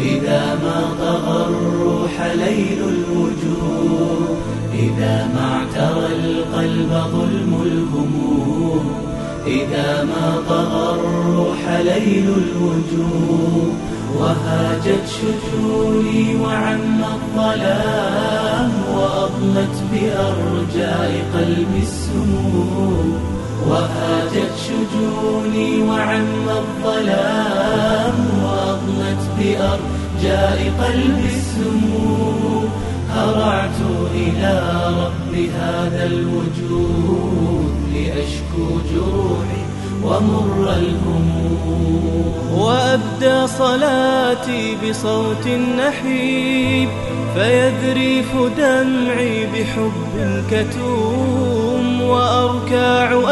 إذا ما طغى الروح ليل الوجوه. إذا ما اعترى القلب ظلم الهموم إذا ما طغى الروح ليل الوجوه. وهاجت شجوني وعم الظلام. وأضلت بأرجاء قلبي السموم. وهاجت شجوني وعم الظلام وأضلت بأرجاء قلبي السموم. هرعت إلى رب هذا الوجود لأشكو جروحي ومر الهموم. وأبدى صلاتي بصوت نحيب فيذريف دمعي بحب كتوم.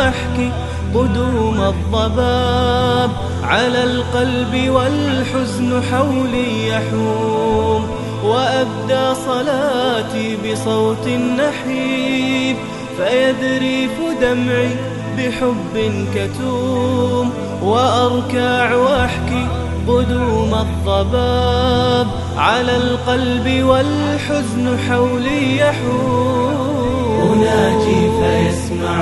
وأركاع أحكي قدوم الضباب على القلب والحزن حولي يحوم وأبدى صلاتي بصوت نحيب فيذريف دمعي بحب كتوم وأركع وأحكي قدوم الضباب على القلب والحزن حولي يحوم أناجي فيسمع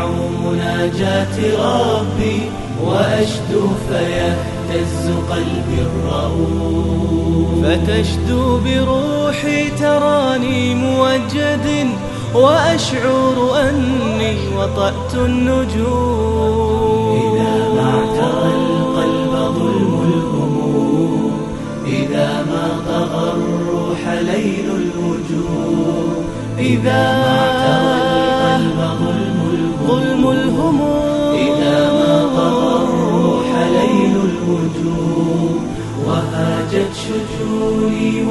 مناجات ربي وأشدو فيهتز قلبي الرؤوف. فتشدو بروحي تراني موجد وأشعر أني وطأت النجوم. إذا ما اعترى القلب ظلم الهموم إذا ما طغى الروح ليل الوجوه إذا ما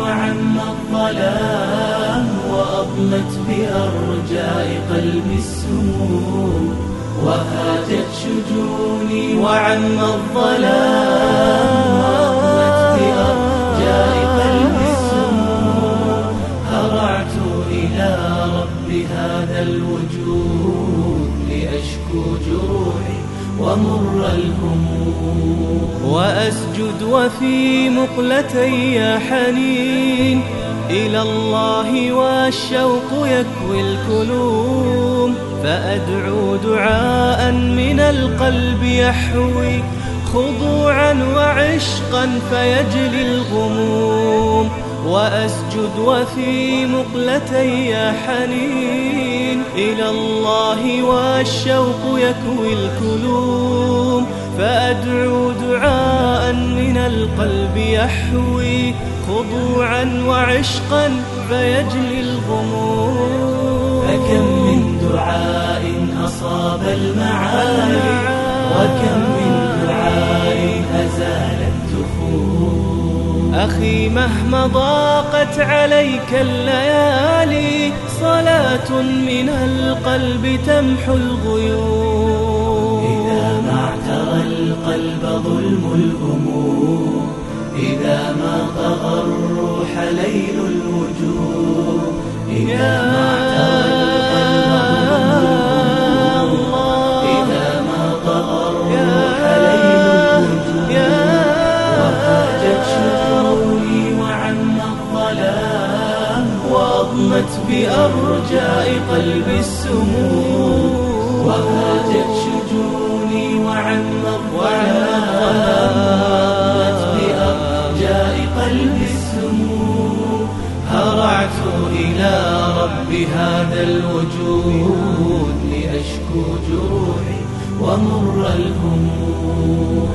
وعم الظلام وأضلت بأرجاء قلبي السموم وهاجت شجوني وعم الظلام وأضلت بأرجاء قلبي السموم. هرعت إلى رب هذا الوجود لأشكو جروحي. ومر الهموم وأسجد وفي مقلتي حنين إلى الله والشوق يكوي الكلوم. فأدعو دعاء من القلب يحوي خضوعا وعشقا فيجلي الغموم. وأسجد وفي مقلتي حنين. إلى الله والشوق يكوي الكلوم. فأدعو دعاء من القلب يحوي. خضوعا وعشقا فيجلي الغموم. فكم من دعاء أصاب المعالي. وكم أخي مهما ضاقت عليك الليالي صلاة من القلب تمحو الغيوم. إذا ما اعترى القلب ظلم الهموم إذا ما طغى الروح ليل الوجوه إذا ما وأضمت بأرجاء قلبي السموم وهاجت شجوني وعم الظلام وأضمت بأرجاء قلبي السموم هرعت إلى رب هذا الوجود لأشكو جروحي ومر الهموم.